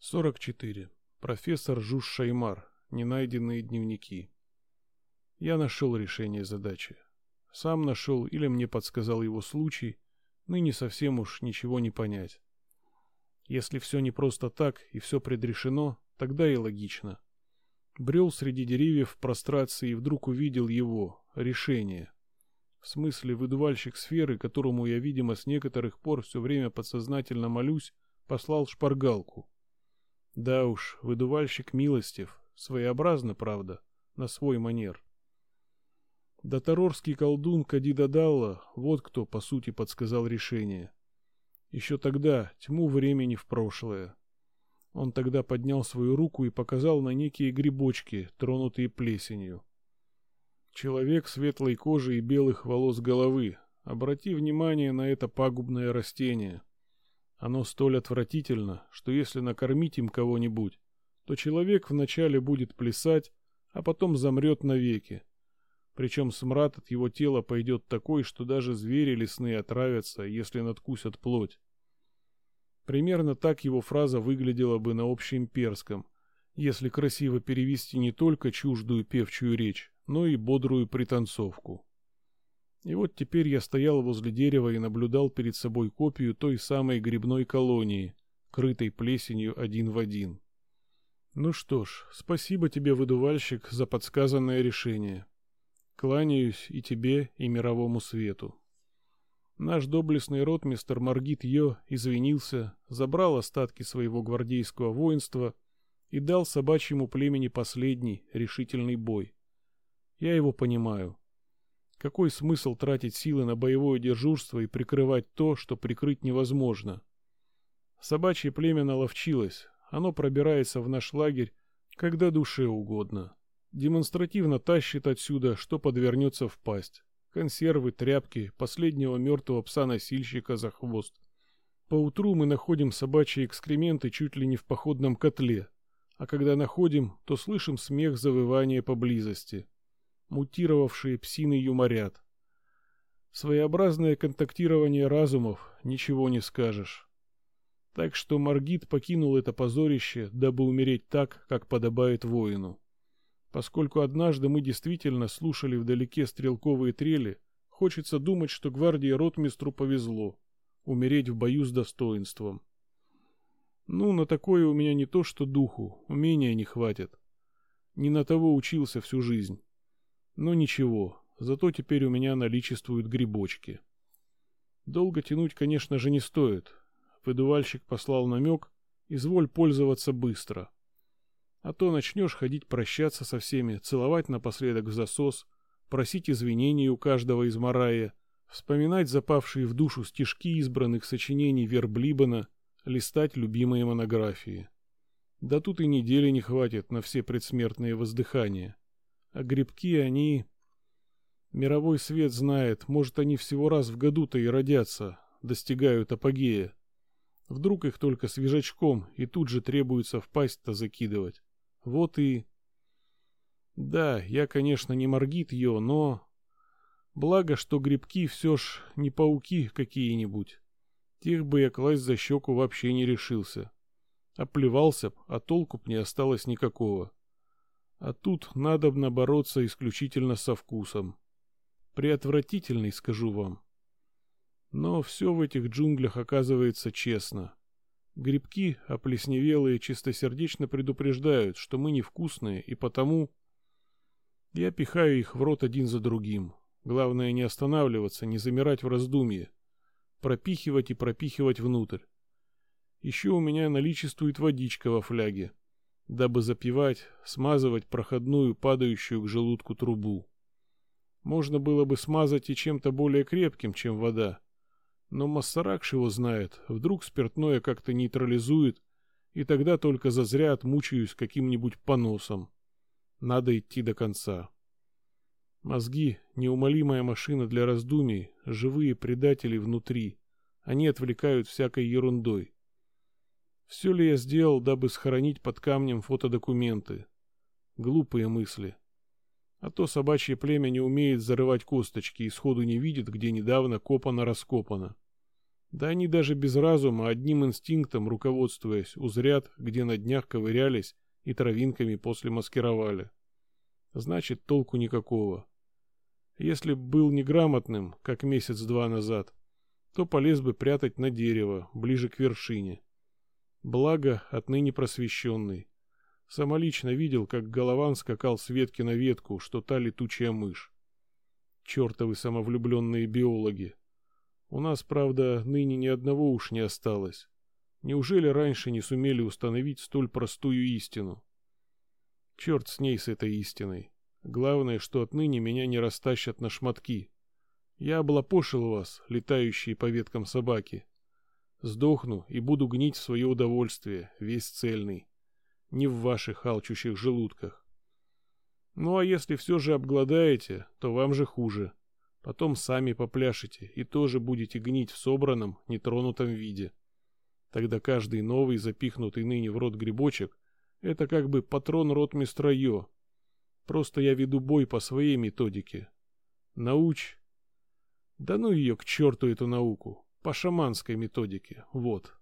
44. Профессор Жуж Шаймар. Ненайденные дневники. Я нашел решение задачи. Сам нашел или мне подсказал его случай, ныне совсем уж ничего не понять. Если все не просто так и все предрешено, тогда и логично. Брел среди деревьев в прострации и вдруг увидел его, решение. В смысле, выдувальщик сферы, которому я, видимо, с некоторых пор все время подсознательно молюсь, послал шпаргалку. Да уж, выдувальщик милостив, своеобразно, правда, на свой манер. Доторорский колдун Кадида Далла, вот кто, по сути, подсказал решение. Еще тогда, тьму времени в прошлое. Он тогда поднял свою руку и показал на некие грибочки, тронутые плесенью. Человек светлой кожи и белых волос головы, обрати внимание на это пагубное растение. Оно столь отвратительно, что если накормить им кого-нибудь, то человек вначале будет плясать, а потом замрет навеки. Причем смрад от его тела пойдет такой, что даже звери лесные отравятся, если надкусят плоть. Примерно так его фраза выглядела бы на общеимперском, если красиво перевести не только чуждую певчую речь, но и бодрую пританцовку. И вот теперь я стоял возле дерева и наблюдал перед собой копию той самой грибной колонии, крытой плесенью один в один. Ну что ж, спасибо тебе, выдувальщик, за подсказанное решение. Кланяюсь и тебе, и мировому свету. Наш доблестный ротмистер Маргит Йо извинился, забрал остатки своего гвардейского воинства и дал собачьему племени последний решительный бой. Я его понимаю. Какой смысл тратить силы на боевое дежурство и прикрывать то, что прикрыть невозможно? Собачье племя наловчилось. Оно пробирается в наш лагерь, когда душе угодно. Демонстративно тащит отсюда, что подвернется в пасть. Консервы, тряпки, последнего мертвого пса-носильщика за хвост. Поутру мы находим собачьи экскременты чуть ли не в походном котле. А когда находим, то слышим смех завывания поблизости мутировавшие псины юморят. Своеобразное контактирование разумов, ничего не скажешь. Так что Маргит покинул это позорище, дабы умереть так, как подобает воину. Поскольку однажды мы действительно слушали вдалеке стрелковые трели, хочется думать, что гвардии ротмистру повезло умереть в бою с достоинством. Ну, на такое у меня не то что духу, умения не хватит. Не на того учился всю жизнь. Но ничего, зато теперь у меня наличествуют грибочки. Долго тянуть, конечно же, не стоит. Выдувальщик послал намек, изволь пользоваться быстро. А то начнешь ходить прощаться со всеми, целовать напоследок в засос, просить извинений у каждого из Марая, вспоминать запавшие в душу стишки избранных сочинений Верблибана, листать любимые монографии. Да тут и недели не хватит на все предсмертные воздыхания. А грибки они... Мировой свет знает, может, они всего раз в году-то и родятся, достигают апогея. Вдруг их только свежачком, и тут же требуется в пасть-то закидывать. Вот и... Да, я, конечно, не моргит ее, но... Благо, что грибки все ж не пауки какие-нибудь. Тех бы я класть за щеку вообще не решился. Оплевался б, а толку б не осталось никакого. А тут надо бороться исключительно со вкусом. Приотвратительный, скажу вам. Но все в этих джунглях оказывается честно. Грибки, оплесневелые, чистосердечно предупреждают, что мы невкусные, и потому... Я пихаю их в рот один за другим. Главное не останавливаться, не замирать в раздумье. Пропихивать и пропихивать внутрь. Еще у меня наличествует водичка во фляге дабы запивать, смазывать проходную, падающую к желудку трубу. Можно было бы смазать и чем-то более крепким, чем вода. Но Массаракш его знает, вдруг спиртное как-то нейтрализует, и тогда только зазря отмучаюсь каким-нибудь поносом. Надо идти до конца. Мозги — неумолимая машина для раздумий, живые предатели внутри. Они отвлекают всякой ерундой. Все ли я сделал, дабы схоронить под камнем фотодокументы? Глупые мысли. А то собачье племя не умеет зарывать косточки и сходу не видит, где недавно копано-раскопано. Да они даже без разума, одним инстинктом руководствуясь, узрят, где на днях ковырялись и травинками после маскировали. Значит, толку никакого. Если б был неграмотным, как месяц-два назад, то полез бы прятать на дерево, ближе к вершине. Благо, отныне просвещенный. Самолично видел, как Голован скакал с ветки на ветку, что та летучая мышь. Чертовы самовлюбленные биологи. У нас, правда, ныне ни одного уж не осталось. Неужели раньше не сумели установить столь простую истину? Черт с ней, с этой истиной. Главное, что отныне меня не растащат на шматки. Я облапошил вас, летающие по веткам собаки. Сдохну и буду гнить в свое удовольствие, весь цельный. Не в ваших алчущих желудках. Ну а если все же обгладаете, то вам же хуже. Потом сами попляшете и тоже будете гнить в собранном, нетронутом виде. Тогда каждый новый, запихнутый ныне в рот грибочек, это как бы патрон ротмистра Йо. Просто я веду бой по своей методике. Науч. Да ну ее к черту эту науку. По шаманской методике. Вот.